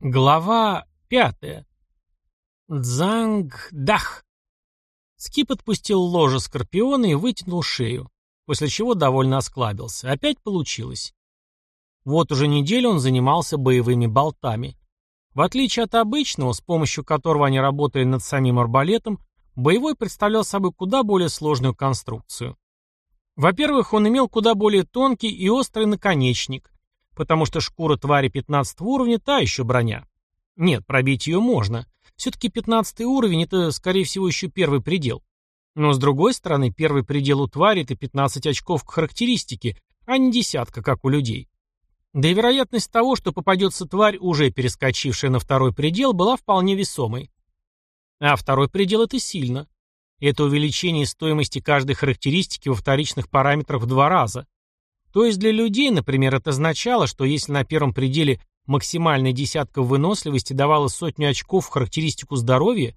Глава пятая. Дзанг-дах. Скип отпустил ложе скорпиона и вытянул шею, после чего довольно осклабился. Опять получилось. Вот уже неделю он занимался боевыми болтами. В отличие от обычного, с помощью которого они работали над самим арбалетом, боевой представлял собой куда более сложную конструкцию. Во-первых, он имел куда более тонкий и острый наконечник, потому что шкура твари 15 уровня – та еще броня. Нет, пробить ее можно. Все-таки 15 уровень – это, скорее всего, еще первый предел. Но, с другой стороны, первый предел у твари – это 15 очков к характеристике, а не десятка, как у людей. Да и вероятность того, что попадется тварь, уже перескочившая на второй предел, была вполне весомой. А второй предел – это сильно. Это увеличение стоимости каждой характеристики во вторичных параметрах в два раза. То есть для людей, например, это означало, что если на первом пределе максимальная десятка выносливости давала сотню очков в характеристику здоровья,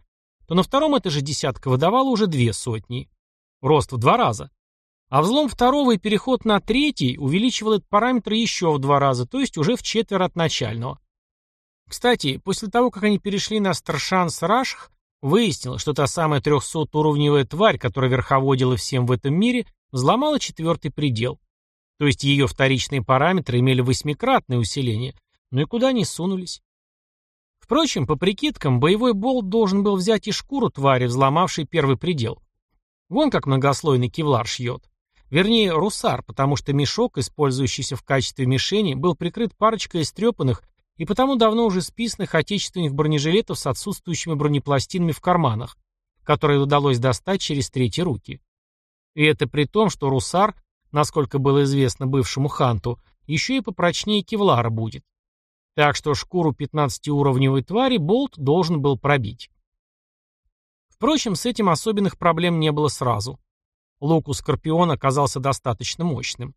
то на втором эта же десятка выдавала уже две сотни. Рост в два раза. А взлом второго и переход на третий увеличивал этот параметр еще в два раза, то есть уже в четверо от начального. Кстати, после того, как они перешли на Старшанс Рашх, выяснилось, что та самая 300-уровневая тварь, которая верховодила всем в этом мире, взломала четвертый предел. То есть ее вторичные параметры имели восьмикратное усиление, но и куда не сунулись. Впрочем, по прикидкам, боевой болт должен был взять и шкуру твари, взломавшей первый предел. Вон как многослойный кевлар шьет. Вернее, русар, потому что мешок, использующийся в качестве мишени, был прикрыт парочкой истрепанных и потому давно уже списанных отечественных бронежилетов с отсутствующими бронепластинами в карманах, которые удалось достать через третьи руки. И это при том, что русар насколько было известно бывшему ханту, еще и попрочнее кевлара будет. Так что шкуру 15-уровневой твари болт должен был пробить. Впрочем, с этим особенных проблем не было сразу. Лук у Скорпиона оказался достаточно мощным.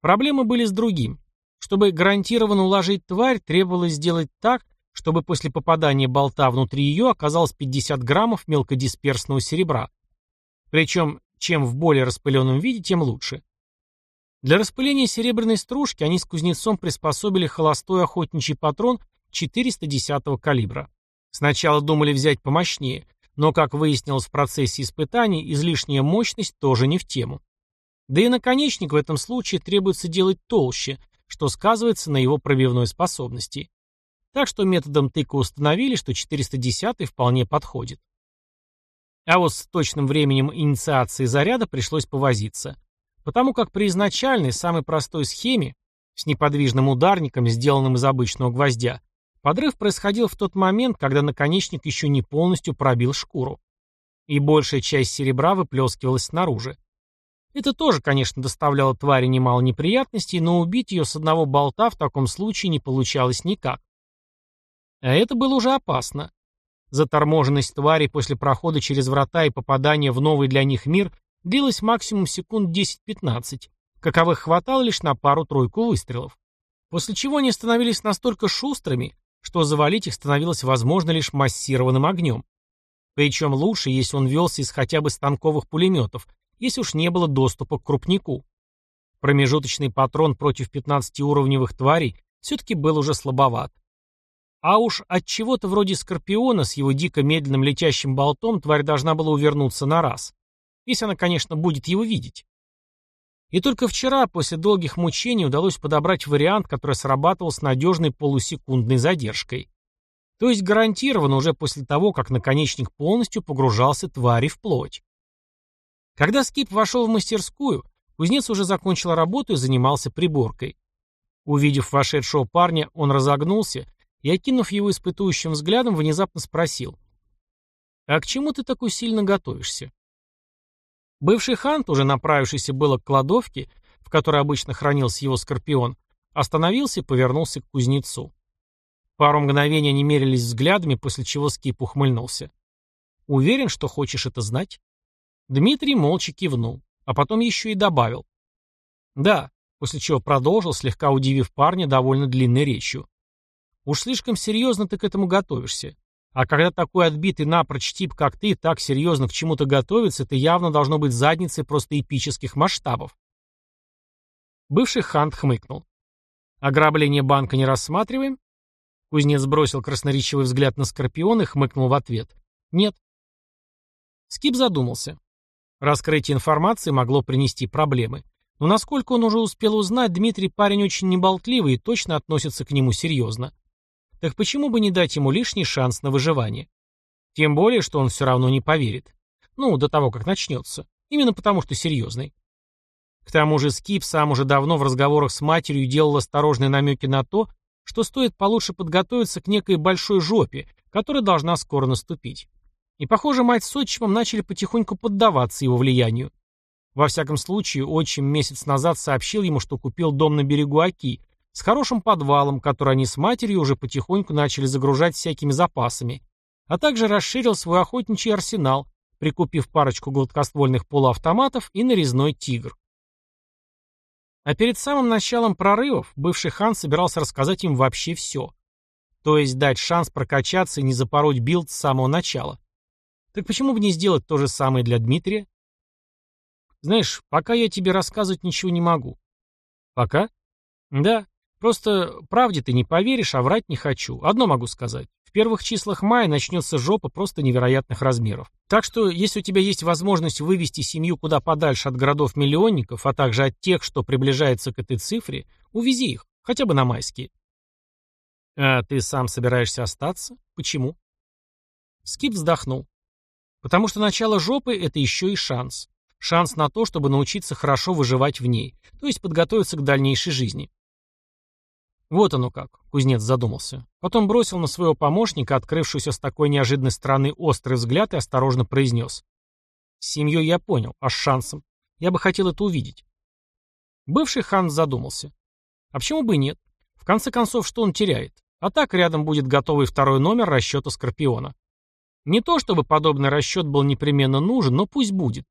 Проблемы были с другим. Чтобы гарантированно уложить тварь, требовалось сделать так, чтобы после попадания болта внутри ее оказалось 50 граммов мелкодисперсного серебра. Причем, чем в более распыленном виде, тем лучше. Для распыления серебряной стружки они с кузнецом приспособили холостой охотничий патрон 410-го калибра. Сначала думали взять помощнее, но, как выяснилось в процессе испытаний, излишняя мощность тоже не в тему. Да и наконечник в этом случае требуется делать толще, что сказывается на его пробивной способности. Так что методом тыка установили, что 410 вполне подходит. А вот с точным временем инициации заряда пришлось повозиться. Потому как при изначальной, самой простой схеме, с неподвижным ударником, сделанным из обычного гвоздя, подрыв происходил в тот момент, когда наконечник еще не полностью пробил шкуру. И большая часть серебра выплескивалась снаружи. Это тоже, конечно, доставляло твари немало неприятностей, но убить ее с одного болта в таком случае не получалось никак. А это было уже опасно. Заторможенность твари после прохода через врата и попадания в новый для них мир длилась максимум секунд 10-15, каковых хватало лишь на пару-тройку выстрелов. После чего они становились настолько шустрыми, что завалить их становилось возможно лишь массированным огнем. Причем лучше, если он велся из хотя бы станковых пулеметов, если уж не было доступа к крупнику. Промежуточный патрон против 15-уровневых тварей все-таки был уже слабоват. А уж от чего-то вроде Скорпиона с его дико медленным летящим болтом тварь должна была увернуться на раз. Если она, конечно, будет его видеть. И только вчера, после долгих мучений, удалось подобрать вариант, который срабатывал с надежной полусекундной задержкой. То есть гарантированно уже после того, как наконечник полностью погружался твари в плоть. Когда Скип вошел в мастерскую, кузнец уже закончил работу и занимался приборкой. Увидев вошедшего парня, он разогнулся и, окинув его испытующим взглядом, внезапно спросил. «А к чему ты такой сильно готовишься?» Бывший хант, уже направившийся было к кладовке, в которой обычно хранился его скорпион, остановился и повернулся к кузнецу. Пару мгновений они мерились взглядами, после чего Скип ухмыльнулся. «Уверен, что хочешь это знать?» Дмитрий молча кивнул, а потом еще и добавил. «Да», после чего продолжил, слегка удивив парня довольно длинной речью. «Уж слишком серьезно ты к этому готовишься. А когда такой отбитый напрочь тип, как ты, так серьезно к чему-то готовится, это явно должно быть задницей просто эпических масштабов. Бывший хант хмыкнул. Ограбление банка не рассматриваем? Кузнец бросил красноречивый взгляд на Скорпиона и хмыкнул в ответ. «Нет». Скип задумался. Раскрытие информации могло принести проблемы. Но насколько он уже успел узнать, Дмитрий парень очень неболтливый и точно относится к нему серьезно. Так почему бы не дать ему лишний шанс на выживание? Тем более, что он все равно не поверит. Ну, до того, как начнется. Именно потому, что серьезный. К тому же Скип сам уже давно в разговорах с матерью делал осторожные намеки на то, что стоит получше подготовиться к некой большой жопе, которая должна скоро наступить. И, похоже, мать с отчимом начали потихоньку поддаваться его влиянию. Во всяком случае, отчим месяц назад сообщил ему, что купил дом на берегу Оки, с хорошим подвалом, который они с матерью уже потихоньку начали загружать всякими запасами, а также расширил свой охотничий арсенал, прикупив парочку гладкоствольных полуавтоматов и нарезной «Тигр». А перед самым началом прорывов бывший хан собирался рассказать им вообще все. То есть дать шанс прокачаться и не запороть билд с самого начала. Так почему бы не сделать то же самое для Дмитрия? Знаешь, пока я тебе рассказывать ничего не могу. Пока? Да. Просто правде ты не поверишь, а врать не хочу. Одно могу сказать первых числах мая начнется жопа просто невероятных размеров. Так что, если у тебя есть возможность вывести семью куда подальше от городов-миллионников, а также от тех, что приближается к этой цифре, увези их, хотя бы на майские. А ты сам собираешься остаться? Почему? Скип вздохнул. Потому что начало жопы – это еще и шанс. Шанс на то, чтобы научиться хорошо выживать в ней, то есть подготовиться к дальнейшей жизни. Вот оно как, кузнец задумался. Потом бросил на своего помощника, открывшуюся с такой неожиданной стороны острый взгляд и осторожно произнес. С семьей я понял, а с шансом? Я бы хотел это увидеть. Бывший хан задумался. А почему бы и нет? В конце концов, что он теряет? А так рядом будет готовый второй номер расчета Скорпиона. Не то, чтобы подобный расчет был непременно нужен, но пусть будет.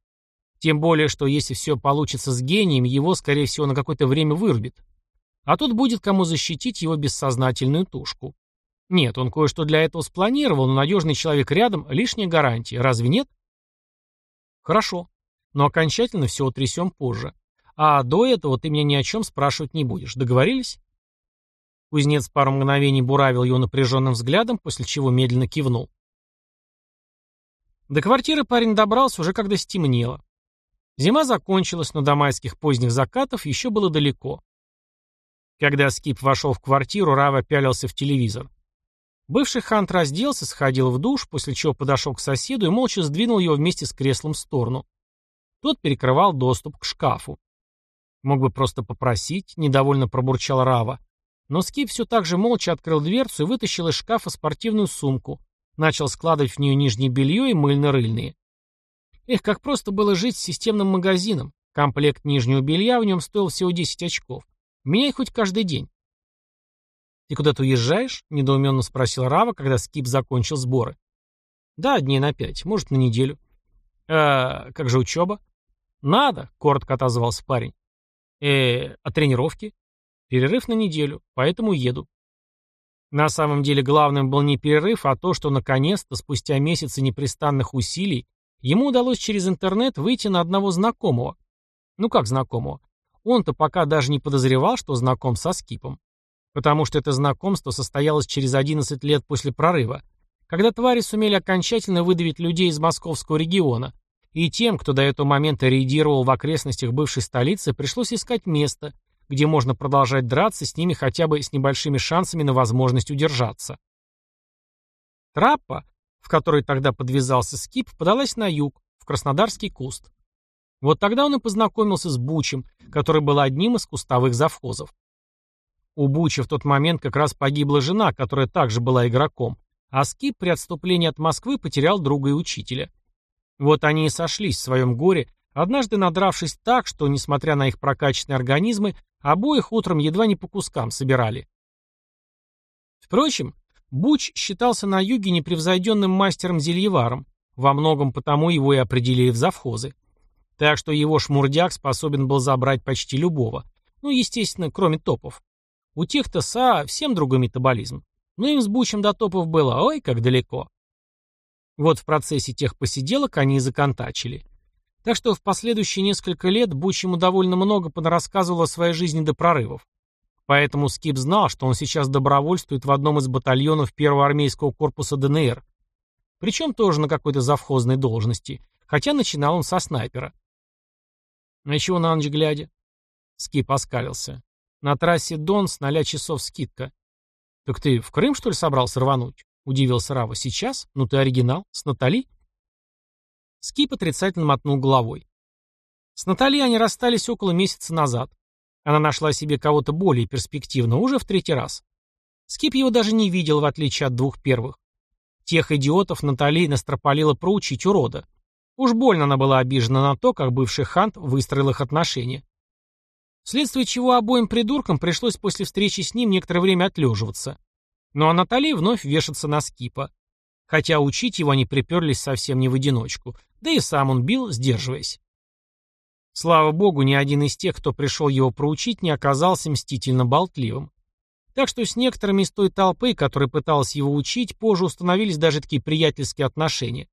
Тем более, что если все получится с гением, его, скорее всего, на какое-то время вырубит. А тут будет кому защитить его бессознательную тушку. Нет, он кое-что для этого спланировал, но надежный человек рядом – лишняя гарантия. Разве нет? Хорошо. Но окончательно все утрясем позже. А до этого ты меня ни о чем спрашивать не будешь. Договорились? Кузнец пару мгновений буравил его напряженным взглядом, после чего медленно кивнул. До квартиры парень добрался уже когда стемнело. Зима закончилась, но до майских поздних закатов еще было далеко. Когда Скип вошел в квартиру, Рава пялился в телевизор. Бывший Хант разделся, сходил в душ, после чего подошел к соседу и молча сдвинул его вместе с креслом в сторону. Тот перекрывал доступ к шкафу. Мог бы просто попросить, недовольно пробурчал Рава. Но Скип все так же молча открыл дверцу и вытащил из шкафа спортивную сумку. Начал складывать в нее нижнее белье и мыльно-рыльные. Эх, как просто было жить с системным магазином. Комплект нижнего белья в нем стоил всего 10 очков. Меняй хоть каждый день. «Ты куда-то уезжаешь?» — недоуменно спросил Рава, когда Скип закончил сборы. «Да, дней на пять, может, на неделю». «А как же учеба?» «Надо», — коротко отозвался парень. «Э, а тренировки?» «Перерыв на неделю, поэтому еду». На самом деле главным был не перерыв, а то, что наконец-то, спустя месяцы непрестанных усилий, ему удалось через интернет выйти на одного знакомого. Ну как знакомого? Он-то пока даже не подозревал, что знаком со Скипом. Потому что это знакомство состоялось через 11 лет после прорыва, когда твари сумели окончательно выдавить людей из московского региона, и тем, кто до этого момента рейдировал в окрестностях бывшей столицы, пришлось искать место, где можно продолжать драться с ними хотя бы с небольшими шансами на возможность удержаться. Траппа, в которой тогда подвязался Скип, подалась на юг, в Краснодарский куст. Вот тогда он и познакомился с Бучем, который был одним из кустовых завхозов. У Буча в тот момент как раз погибла жена, которая также была игроком, а Скип при отступлении от Москвы потерял друга и учителя. Вот они и сошлись в своем горе, однажды надравшись так, что, несмотря на их прокачанные организмы, обоих утром едва не по кускам собирали. Впрочем, Буч считался на юге непревзойденным мастером-зельеваром, во многом потому его и определили в завхозы. Так что его шмурдяк способен был забрать почти любого. Ну, естественно, кроме топов. У тех-то СА всем другой метаболизм. Но им с Бучем до топов было ой как далеко. Вот в процессе тех посиделок они и законтачили. Так что в последующие несколько лет Буч ему довольно много понарассказывал о своей жизни до прорывов. Поэтому Скип знал, что он сейчас добровольствует в одном из батальонов первого армейского корпуса ДНР. Причем тоже на какой-то завхозной должности, хотя начинал он со снайпера. «На чего на ночь глядя?» Скип оскалился. «На трассе Дон с ноля часов скидка». «Так ты в Крым, что ли, собрался рвануть?» — удивился Рава. «Сейчас? Ну ты оригинал. С Натали?» Скип отрицательно мотнул головой. С Натали они расстались около месяца назад. Она нашла себе кого-то более перспективного уже в третий раз. Скип его даже не видел, в отличие от двух первых. Тех идиотов Натали настропалила проучить урода. Уж больно она была обижена на то, как бывший Хант выстроил их отношения. Вследствие чего обоим придуркам пришлось после встречи с ним некоторое время отлеживаться. Ну а Натали вновь вешаться на Скипа. Хотя учить его они приперлись совсем не в одиночку, да и сам он бил, сдерживаясь. Слава богу, ни один из тех, кто пришел его проучить, не оказался мстительно болтливым. Так что с некоторыми из той толпы, которая пыталась его учить, позже установились даже такие приятельские отношения.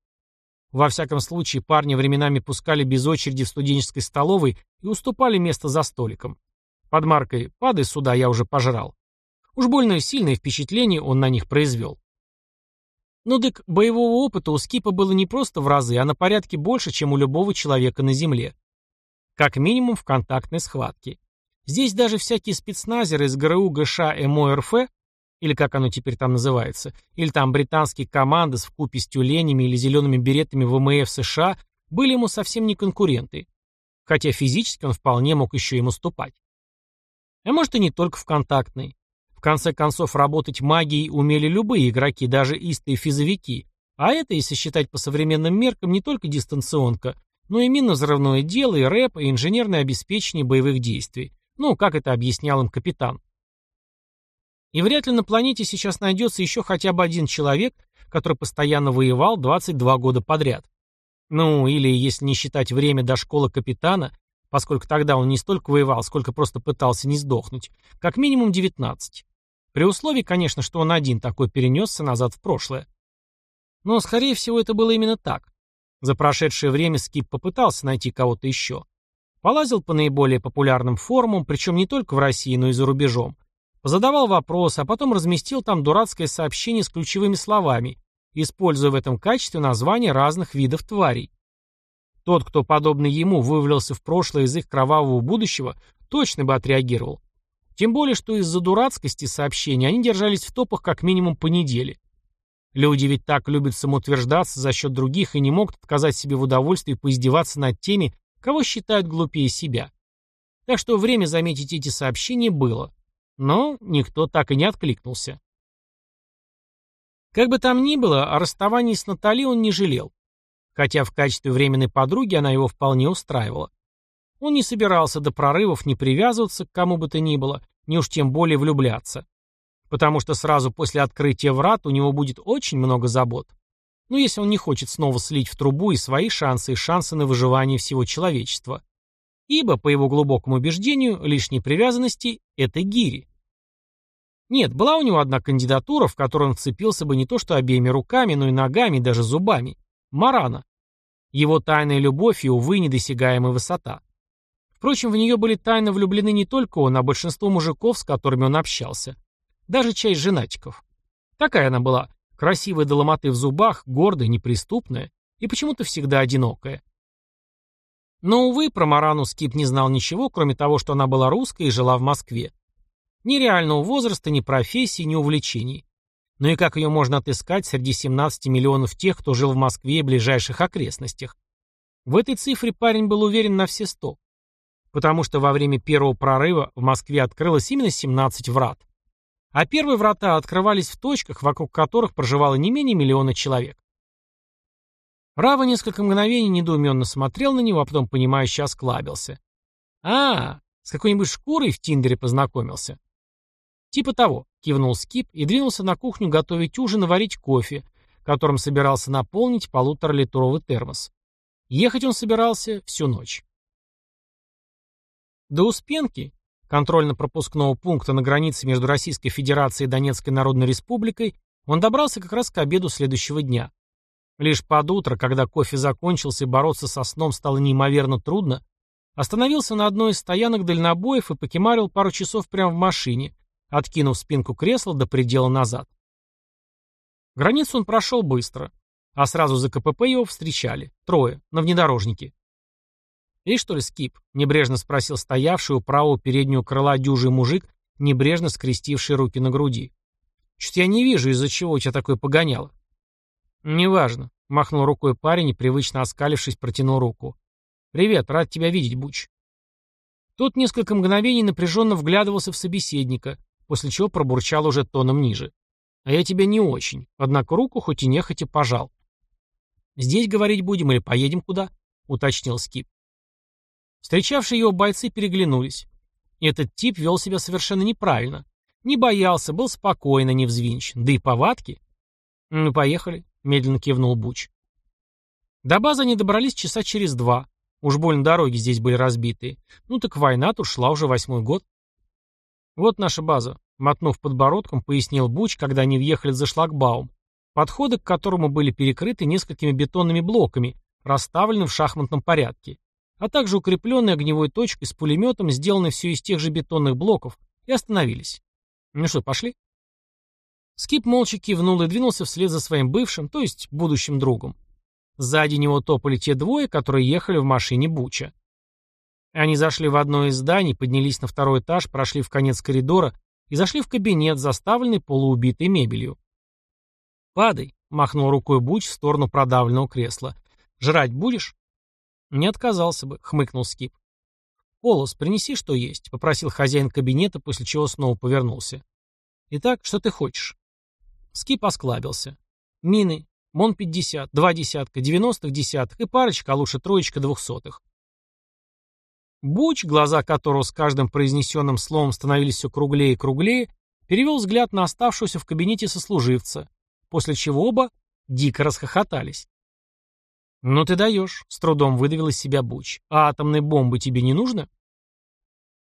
Во всяком случае, парни временами пускали без очереди в студенческой столовой и уступали место за столиком. Под маркой «Падай сюда, я уже пожрал». Уж больно сильное впечатление он на них произвел. Ну дык, боевого опыта у Скипа было не просто в разы, а на порядке больше, чем у любого человека на Земле. Как минимум в контактной схватке. Здесь даже всякие спецназеры из ГРУ, ГШ, МОРФ, или как оно теперь там называется, или там британские команды с вкупе с тюленями или зелеными беретами ВМФ США были ему совсем не конкуренты. Хотя физически он вполне мог еще им уступать. А может и не только в контактной. В конце концов, работать магией умели любые игроки, даже истые физовики. А это, если считать по современным меркам, не только дистанционка, но и минно-взрывное дело, и рэп, и инженерное обеспечение боевых действий. Ну, как это объяснял им капитан. И вряд ли на планете сейчас найдется еще хотя бы один человек, который постоянно воевал 22 года подряд. Ну, или, если не считать время до школы капитана, поскольку тогда он не столько воевал, сколько просто пытался не сдохнуть, как минимум 19. При условии, конечно, что он один такой перенесся назад в прошлое. Но, скорее всего, это было именно так. За прошедшее время Скип попытался найти кого-то еще. Полазил по наиболее популярным форумам, причем не только в России, но и за рубежом. Позадавал вопросы, а потом разместил там дурацкое сообщение с ключевыми словами, используя в этом качестве названия разных видов тварей. Тот, кто, подобно ему, вывалился в прошлое из их кровавого будущего, точно бы отреагировал. Тем более, что из-за дурацкости сообщений они держались в топах как минимум по неделе. Люди ведь так любят самоутверждаться за счет других и не могут отказать себе в удовольствии поиздеваться над теми, кого считают глупее себя. Так что время заметить эти сообщения было. Но никто так и не откликнулся. Как бы там ни было, о расставании с Натали он не жалел. Хотя в качестве временной подруги она его вполне устраивала. Он не собирался до прорывов не привязываться к кому бы то ни было, не уж тем более влюбляться потому что сразу после открытия врат у него будет очень много забот. Ну, если он не хочет снова слить в трубу и свои шансы, и шансы на выживание всего человечества. Ибо, по его глубокому убеждению, лишние привязанности – это гири. Нет, была у него одна кандидатура, в которую он вцепился бы не то что обеими руками, но и ногами, даже зубами. Марана. Его тайная любовь и, увы, недосягаемая высота. Впрочем, в нее были тайно влюблены не только он, а большинство мужиков, с которыми он общался даже часть женатиков. Такая она была, красивая до ломоты в зубах, гордая, неприступная и почему-то всегда одинокая. Но, увы, про Марану Скип не знал ничего, кроме того, что она была русской и жила в Москве. Ни реального возраста, ни профессии, ни увлечений. Ну и как ее можно отыскать среди 17 миллионов тех, кто жил в Москве и ближайших окрестностях? В этой цифре парень был уверен на все сто. Потому что во время первого прорыва в Москве открылось именно 17 врат. А первые врата открывались в точках, вокруг которых проживало не менее миллиона человек. Рава несколько мгновений недоуменно смотрел на него, а потом, понимающе осклабился. «А, с какой-нибудь шкурой в Тиндере познакомился?» «Типа того», — кивнул Скип и двинулся на кухню готовить ужин и варить кофе, которым собирался наполнить полуторалитровый термос. Ехать он собирался всю ночь. До Успенки, контрольно-пропускного пункта на границе между Российской Федерацией и Донецкой Народной Республикой, он добрался как раз к обеду следующего дня. Лишь под утро, когда кофе закончился и бороться со сном стало неимоверно трудно, Остановился на одной из стоянок дальнобоев и покемарил пару часов прямо в машине, откинув спинку кресла до предела назад. Границу он прошел быстро, а сразу за КПП его встречали. Трое, на внедорожнике. «И что ли, Скип?» — небрежно спросил стоявший у правого переднего крыла дюжий мужик, небрежно скрестивший руки на груди. «Чуть я не вижу, из-за чего у тебя такое погоняло». «Неважно», — махнул рукой парень и, привычно оскалившись, протянул руку. «Привет, рад тебя видеть, Буч». Тот несколько мгновений напряженно вглядывался в собеседника, после чего пробурчал уже тоном ниже. «А я тебя не очень, однако руку хоть и нехотя пожал». «Здесь говорить будем или поедем куда?» — уточнил Скип. Встречавшие его бойцы переглянулись. Этот тип вел себя совершенно неправильно. Не боялся, был спокойно, не взвинчен. Да и повадки. «Ну, поехали», — медленно кивнул Буч. До базы они добрались часа через два. Уж больно дороги здесь были разбитые. Ну так война тут шла уже восьмой год. «Вот наша база», — мотнув подбородком, пояснил Буч, когда они въехали за шлагбаум, подходы к которому были перекрыты несколькими бетонными блоками, расставлены в шахматном порядке а также укрепленной огневой точкой с пулеметом, сделанной все из тех же бетонных блоков, и остановились. Ну что, пошли? Скип молча кивнул и двинулся вслед за своим бывшим, то есть будущим другом. Сзади него топали те двое, которые ехали в машине Буча. Они зашли в одно из зданий, поднялись на второй этаж, прошли в конец коридора и зашли в кабинет, заставленный полуубитой мебелью. «Падай», — махнул рукой Буч в сторону продавленного кресла. «Жрать будешь?» «Не отказался бы», — хмыкнул Скип. «Полос, принеси, что есть», — попросил хозяин кабинета, после чего снова повернулся. «Итак, что ты хочешь?» Скип осклабился. «Мины. МОН-50, два десятка, девяностых десяток и парочка, а лучше троечка двухсотых». Буч, глаза которого с каждым произнесенным словом становились все круглее и круглее, перевел взгляд на оставшегося в кабинете сослуживца, после чего оба дико расхохотались. «Ну ты даешь», — с трудом выдавил из себя Буч. «А атомной бомбы тебе не нужно?»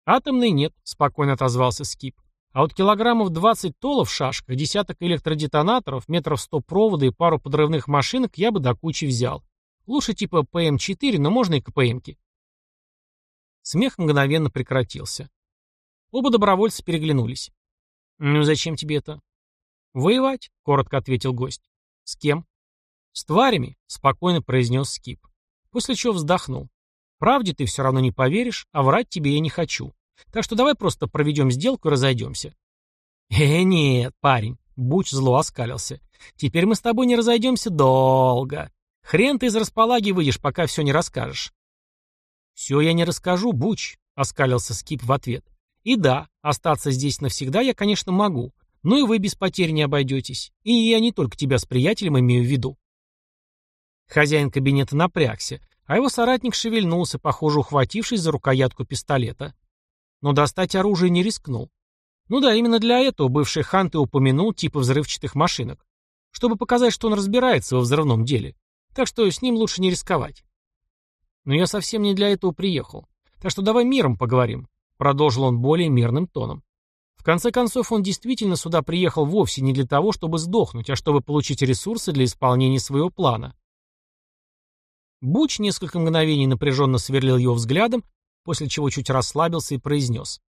«Атомной нет», — спокойно отозвался Скип. «А вот килограммов 20 толов в шашках, десяток электродетонаторов, метров сто провода и пару подрывных машинок я бы до кучи взял. Лучше типа ПМ-4, но можно и КПМки». Смех мгновенно прекратился. Оба добровольца переглянулись. «Ну зачем тебе это?» «Воевать», — коротко ответил гость. «С кем?» «С тварями», — спокойно произнес Скип. После чего вздохнул. «Правде ты все равно не поверишь, а врать тебе я не хочу. Так что давай просто проведем сделку и разойдемся». «Э, нет, парень», — Буч зло оскалился. «Теперь мы с тобой не разойдемся долго. Хрен ты из располаги выйдешь, пока все не расскажешь». «Все я не расскажу, Буч», — оскалился Скип в ответ. «И да, остаться здесь навсегда я, конечно, могу, но и вы без потерь не обойдетесь. И я не только тебя с приятелем имею в виду». Хозяин кабинета напрягся, а его соратник шевельнулся, похоже, ухватившись за рукоятку пистолета. Но достать оружие не рискнул. Ну да, именно для этого бывший Хант и упомянул типы взрывчатых машинок, чтобы показать, что он разбирается во взрывном деле. Так что с ним лучше не рисковать. Но я совсем не для этого приехал. Так что давай миром поговорим, продолжил он более мирным тоном. В конце концов, он действительно сюда приехал вовсе не для того, чтобы сдохнуть, а чтобы получить ресурсы для исполнения своего плана. Буч несколько мгновений напряженно сверлил его взглядом, после чего чуть расслабился и произнес.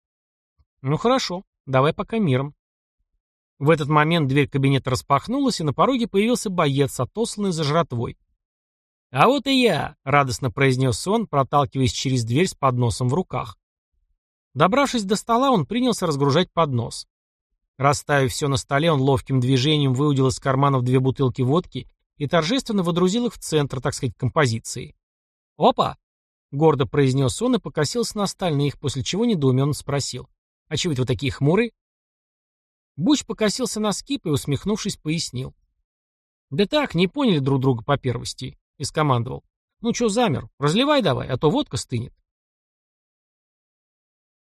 «Ну хорошо, давай пока миром». В этот момент дверь кабинета распахнулась, и на пороге появился боец, отосланный за жратвой. «А вот и я!» — радостно произнес он, проталкиваясь через дверь с подносом в руках. Добравшись до стола, он принялся разгружать поднос. Расставив все на столе, он ловким движением выудил из карманов две бутылки водки и торжественно водрузил их в центр, так сказать, композиции. «Опа!» — гордо произнес он и покосился на остальных, после чего недоуменно спросил. «А чего это вы такие хмурые?» Буч покосился на скип и, усмехнувшись, пояснил. «Да так, не поняли друг друга по первости», — и скомандовал. «Ну чё замер? Разливай давай, а то водка стынет».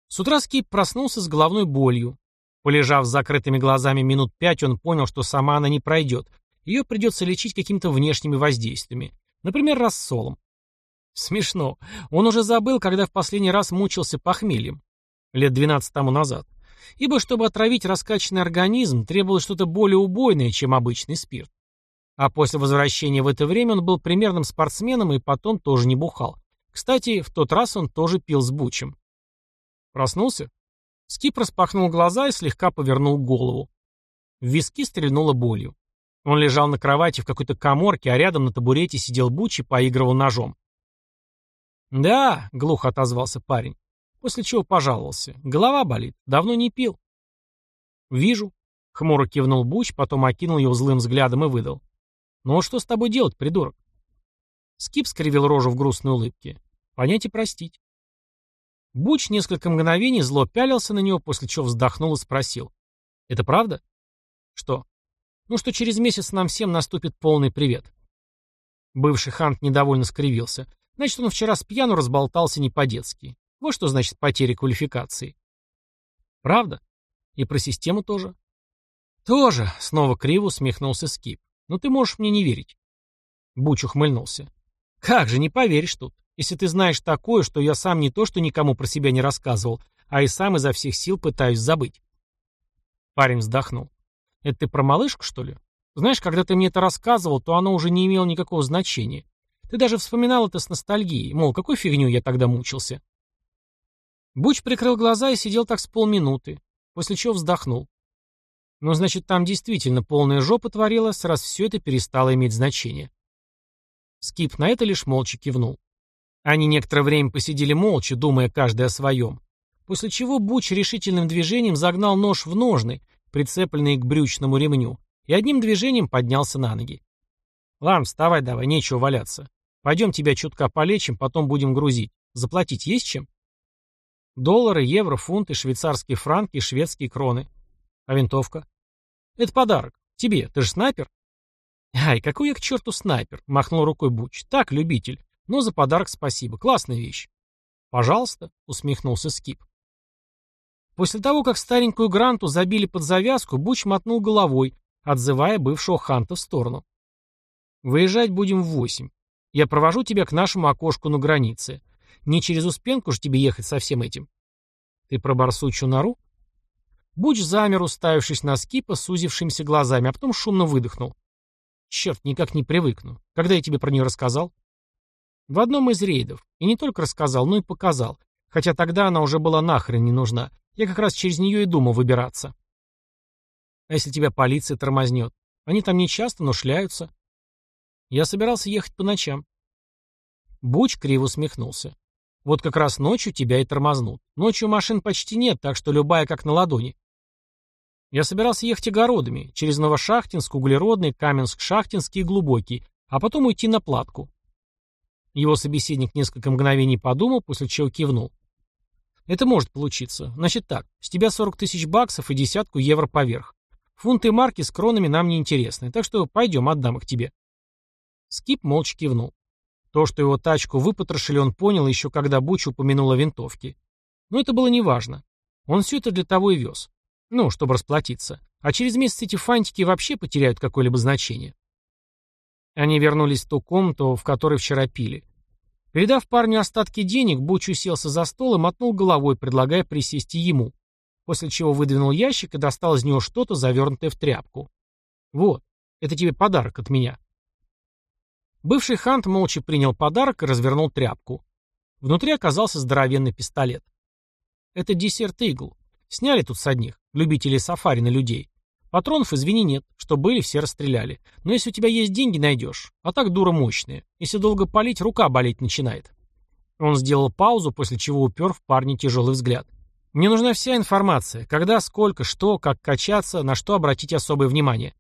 С утра Скип проснулся с головной болью. Полежав с закрытыми глазами минут пять, он понял, что сама она не пройдет, ее придется лечить какими-то внешними воздействиями, например, рассолом. Смешно. Он уже забыл, когда в последний раз мучился похмельем. Лет 12 тому назад. Ибо, чтобы отравить раскачанный организм, требовалось что-то более убойное, чем обычный спирт. А после возвращения в это время он был примерным спортсменом и потом тоже не бухал. Кстати, в тот раз он тоже пил с Бучем. Проснулся? Скип распахнул глаза и слегка повернул голову. В виски стрельнуло болью. Он лежал на кровати в какой-то коморке, а рядом на табурете сидел Буч и поигрывал ножом. «Да», — глухо отозвался парень, после чего пожаловался. «Голова болит. Давно не пил». «Вижу», — хмуро кивнул Буч, потом окинул его злым взглядом и выдал. «Ну что с тобой делать, придурок?» Скип скривил рожу в грустной улыбке. «Понять и простить». Буч несколько мгновений зло пялился на него, после чего вздохнул и спросил. «Это правда?» «Что?» «Ну, что через месяц нам всем наступит полный привет». Бывший Хант недовольно скривился. Значит, он вчера с пьяну разболтался не по-детски. Вот что значит потеря квалификации. Правда? И про систему тоже? Тоже, снова криво усмехнулся Скип. Но ты можешь мне не верить. Буч ухмыльнулся. Как же, не поверишь тут. Если ты знаешь такое, что я сам не то, что никому про себя не рассказывал, а и сам изо всех сил пытаюсь забыть. Парень вздохнул. Это ты про малышку, что ли? Знаешь, когда ты мне это рассказывал, то оно уже не имело никакого значения. Ты даже вспоминал это с ностальгией, мол, какой фигню я тогда мучился. Буч прикрыл глаза и сидел так с полминуты, после чего вздохнул. Ну, значит, там действительно полная жопа творилась, раз все это перестало иметь значение. Скип на это лишь молча кивнул. Они некоторое время посидели молча, думая каждый о своем, после чего Буч решительным движением загнал нож в ножны, прицепленный к брючному ремню, и одним движением поднялся на ноги. «Ладно, вставай давай, нечего валяться. Пойдем тебя чутка полечим, потом будем грузить. Заплатить есть чем? Доллары, евро, фунты, швейцарские франки, шведские кроны. А винтовка? Это подарок. Тебе. Ты же снайпер? Ай, какой я к черту снайпер, махнул рукой Буч. Так, любитель. Но за подарок спасибо. Классная вещь. Пожалуйста, усмехнулся Скип. После того, как старенькую гранту забили под завязку, Буч мотнул головой, отзывая бывшего Ханта в сторону. «Выезжать будем в восемь. Я провожу тебя к нашему окошку на границе. Не через Успенку же тебе ехать со всем этим. Ты про барсучью нору? Буч замер, уставившись на скипа сузившимися глазами, а потом шумно выдохнул. Черт, никак не привыкну. Когда я тебе про нее рассказал? В одном из рейдов. И не только рассказал, но и показал. Хотя тогда она уже была нахрен не нужна. Я как раз через нее и думал выбираться. А если тебя полиция тормознет? Они там не часто, но шляются. Я собирался ехать по ночам. Буч криво усмехнулся. Вот как раз ночью тебя и тормознут. Ночью машин почти нет, так что любая как на ладони. Я собирался ехать огородами, через Новошахтинск, Углеродный, Каменск-Шахтинский и Глубокий, а потом уйти на платку. Его собеседник несколько мгновений подумал, после чего кивнул. Это может получиться. Значит так, с тебя 40 тысяч баксов и десятку евро поверх. Фунты марки с кронами нам не интересны, так что пойдем, отдам их тебе. Скип молча кивнул. То, что его тачку выпотрошили, он понял еще когда Буч упомянул о винтовке. Но это было неважно. Он все это для того и вез. Ну, чтобы расплатиться. А через месяц эти фантики вообще потеряют какое-либо значение. Они вернулись в ту комнату, в которой вчера пили. Передав парню остатки денег, Буч уселся за стол и мотнул головой, предлагая присесть ему. После чего выдвинул ящик и достал из него что-то, завернутое в тряпку. «Вот, это тебе подарок от меня. Бывший Хант молча принял подарок и развернул тряпку. Внутри оказался здоровенный пистолет. Это десерт Игл. Сняли тут с одних, любителей сафари на людей. Патронов, извини, нет. Что были, все расстреляли. Но если у тебя есть деньги, найдешь. А так дура мощная. Если долго палить, рука болеть начинает. Он сделал паузу, после чего упер в парня тяжелый взгляд. Мне нужна вся информация. Когда, сколько, что, как качаться, на что обратить особое внимание.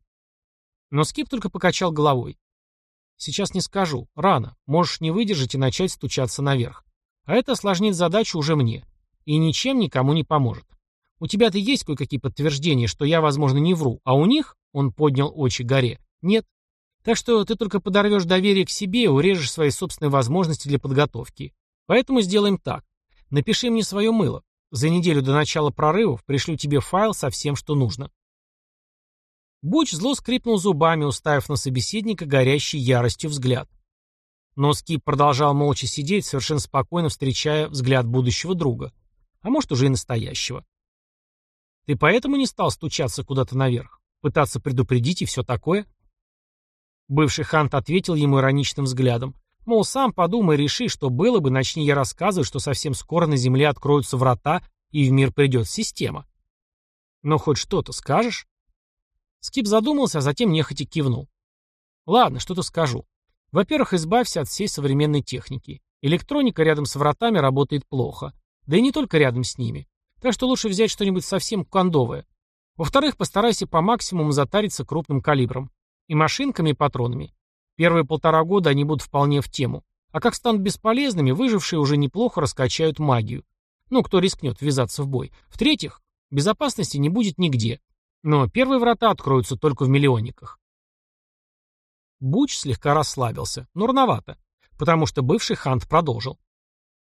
Но Скип только покачал головой. Сейчас не скажу. Рано. Можешь не выдержать и начать стучаться наверх. А это осложнит задачу уже мне. И ничем никому не поможет. У тебя-то есть кое-какие подтверждения, что я, возможно, не вру, а у них, он поднял очи горе, нет. Так что ты только подорвешь доверие к себе и урежешь свои собственные возможности для подготовки. Поэтому сделаем так. Напиши мне свое мыло. За неделю до начала прорывов пришлю тебе файл со всем, что нужно. Буч зло скрипнул зубами, уставив на собеседника горящий яростью взгляд. Но Скип продолжал молча сидеть, совершенно спокойно встречая взгляд будущего друга. А может, уже и настоящего. Ты поэтому не стал стучаться куда-то наверх? Пытаться предупредить и все такое? Бывший Хант ответил ему ироничным взглядом, Мол, сам подумай, реши, что было бы, начни я рассказывать, что совсем скоро на Земле откроются врата, и в мир придет система. Но хоть что-то скажешь? Скип задумался, а затем нехотя кивнул. Ладно, что-то скажу. Во-первых, избавься от всей современной техники. Электроника рядом с вратами работает плохо. Да и не только рядом с ними. Так что лучше взять что-нибудь совсем кондовое. Во-вторых, постарайся по максимуму затариться крупным калибром. И машинками, и патронами. Первые полтора года они будут вполне в тему. А как станут бесполезными, выжившие уже неплохо раскачают магию. Ну, кто рискнет ввязаться в бой. В-третьих, безопасности не будет нигде. Но первые врата откроются только в миллионниках. Буч слегка расслабился, но рановато потому что бывший Хант продолжил.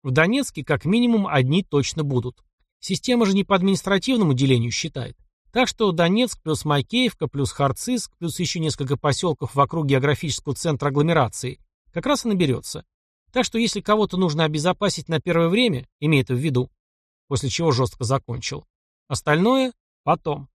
В Донецке как минимум одни точно будут. Система же не по административному делению считает. Так что Донецк плюс Майкеевка плюс Харциск плюс еще несколько поселков вокруг географического центра агломерации как раз и наберется. Так что если кого-то нужно обезопасить на первое время, имей это в виду. После чего жестко закончил. Остальное потом.